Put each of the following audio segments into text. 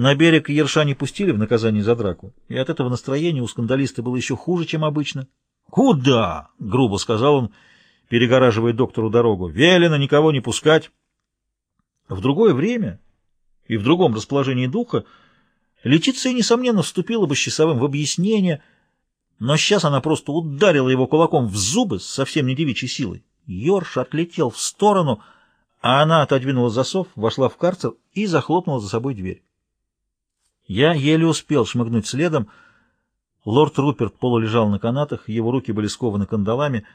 На берег Ерша не пустили в наказание за драку, и от этого настроение у скандалиста было еще хуже, чем обычно. «Куда?» — грубо сказал он, перегораживая доктору дорогу. «Велено никого не пускать». В другое время и в другом расположении духа Летиция, несомненно, вступила бы с часовым в объяснение, но сейчас она просто ударила его кулаком в зубы с совсем не девичьей силой. Йорш отлетел в сторону, а она отодвинула засов, вошла в карцер и захлопнула за собой дверь. Я еле успел шмыгнуть следом. Лорд Руперт полулежал на канатах, его руки были скованы кандалами.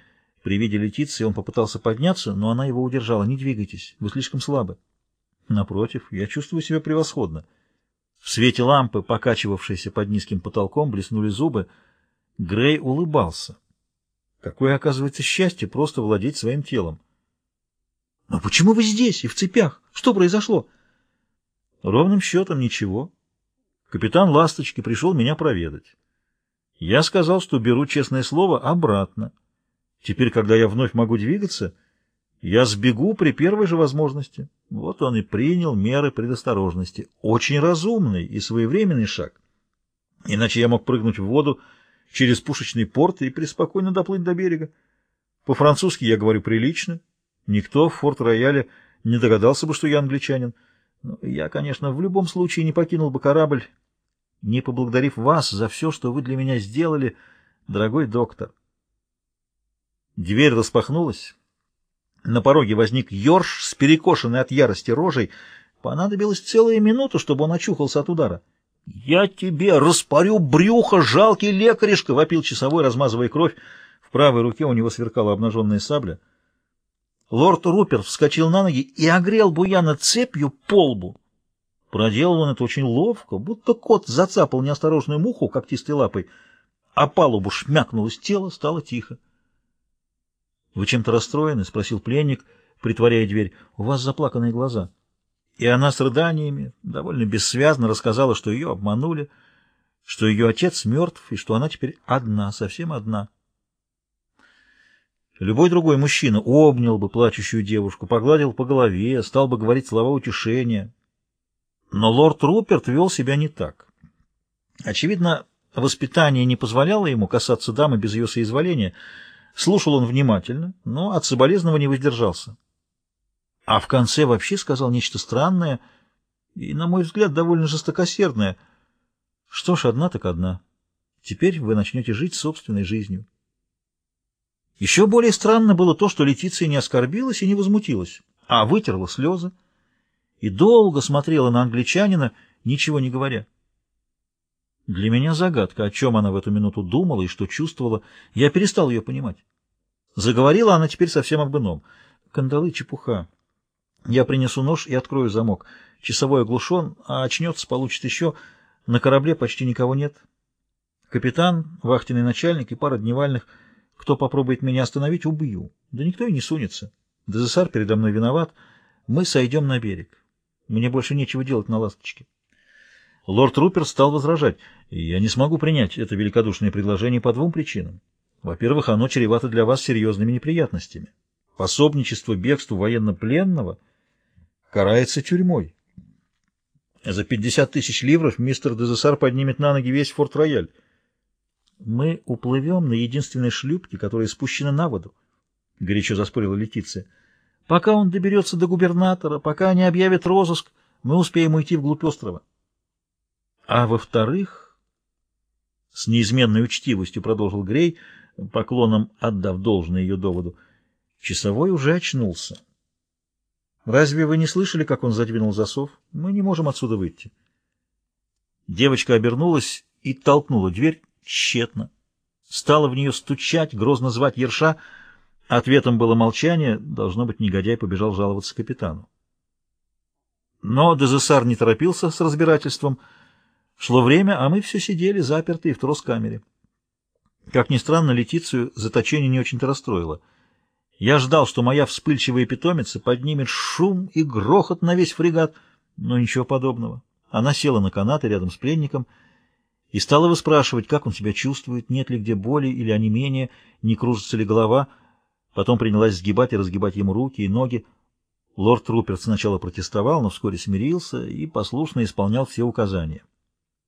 При виде Летиции он попытался подняться, но она его удержала. «Не двигайтесь, вы слишком слабы». «Напротив, я чувствую себя превосходно». В свете лампы, покачивавшейся под низким потолком, блеснули зубы. Грей улыбался. Какое, оказывается, счастье просто владеть своим телом. «Но почему вы здесь и в цепях? Что произошло?» «Ровным счетом ничего. Капитан Ласточки пришел меня проведать. Я сказал, что беру честное слово обратно. Теперь, когда я вновь могу двигаться, я сбегу при первой же возможности». Вот он и принял меры предосторожности. Очень разумный и своевременный шаг. Иначе я мог прыгнуть в воду через пушечный порт и преспокойно доплыть до берега. По-французски я говорю прилично. Никто в Форт-Рояле не догадался бы, что я англичанин. Но я, конечно, в любом случае не покинул бы корабль, не поблагодарив вас за все, что вы для меня сделали, дорогой доктор. Дверь распахнулась. На пороге возник Йорш с перекошенной от ярости рожей. Понадобилась целая минута, чтобы он очухался от удара. «Я тебе распорю брюхо, жалкий лекаришка!» — вопил часовой, размазывая кровь. В правой руке у него сверкала обнаженная сабля. Лорд Руперт вскочил на ноги и огрел Буяна цепью по лбу. Проделал он это очень ловко, будто кот зацапал неосторожную муху когтистой лапой, а палубу шмякнулось тело, стало тихо. — Вы чем-то расстроены? — спросил пленник, притворяя дверь. — У вас заплаканные глаза. И она с рыданиями довольно бессвязно рассказала, что ее обманули, что ее отец мертв и что она теперь одна, совсем одна. Любой другой мужчина обнял бы плачущую девушку, погладил по голове, стал бы говорить слова утешения. Но лорд Руперт вел себя не так. Очевидно, воспитание не позволяло ему касаться дамы без ее соизволения — Слушал он внимательно, но от соболезнования воздержался. А в конце вообще сказал нечто странное и, на мой взгляд, довольно жестокосердное. Что ж, одна так одна. Теперь вы начнете жить собственной жизнью. Еще более странно было то, что Летиция не оскорбилась и не возмутилась, а вытерла слезы и долго смотрела на англичанина, ничего не говоря. Для меня загадка, о чем она в эту минуту думала и что чувствовала. Я перестал ее понимать. Заговорила она теперь совсем об ином. Кандалы — чепуха. Я принесу нож и открою замок. Часовой оглушен, а очнется, получит еще. На корабле почти никого нет. Капитан, вахтенный начальник и пара дневальных. Кто попробует меня остановить, убью. Да никто и не сунется. Дезессар передо мной виноват. Мы сойдем на берег. Мне больше нечего делать на ласточке. Лорд Рупер стал возражать. «Я не смогу принять это великодушное предложение по двум причинам. Во-первых, оно чревато для вас серьезными неприятностями. Пособничество бегству военнопленного карается тюрьмой. За 50 тысяч ливров мистер Дезессар поднимет на ноги весь Форт-Рояль. Мы уплывем на единственной шлюпке, которая спущена на воду, — горячо заспорила Летиция. Пока он доберется до губернатора, пока они объявят розыск, мы успеем уйти вглубь острова. А во-вторых, с неизменной учтивостью продолжил Грей, поклоном отдав должное ее доводу, часовой уже очнулся. Разве вы не слышали, как он задвинул засов? Мы не можем отсюда выйти. Девочка обернулась и толкнула дверь тщетно. Стала в нее стучать, грозно звать Ерша. Ответом было молчание. Должно быть, негодяй побежал жаловаться капитану. Но Дезессар не торопился с разбирательством — Шло время, а мы все сидели, запертые в трос-камере. Как ни странно, Летицию заточение не очень-то расстроило. Я ждал, что моя вспыльчивая питомица поднимет шум и грохот на весь фрегат, но ничего подобного. Она села на канаты рядом с пленником и стала выспрашивать, как он себя чувствует, нет ли где боли или онемения, не кружится ли голова. Потом принялась сгибать и разгибать ему руки и ноги. Лорд Руперт сначала протестовал, но вскоре смирился и послушно исполнял все указания.